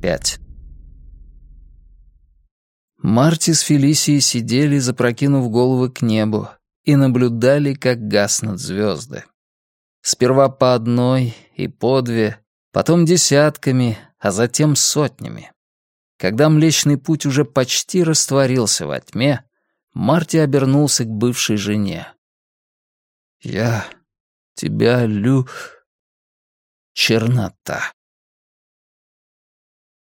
пять. Марти с Фелисией сидели, запрокинув головы к небу, и наблюдали, как гаснут звезды. Сперва по одной и по две, потом десятками, а затем сотнями. Когда Млечный Путь уже почти растворился во тьме, Марти обернулся к бывшей жене. «Я тебя лю...» Чернота.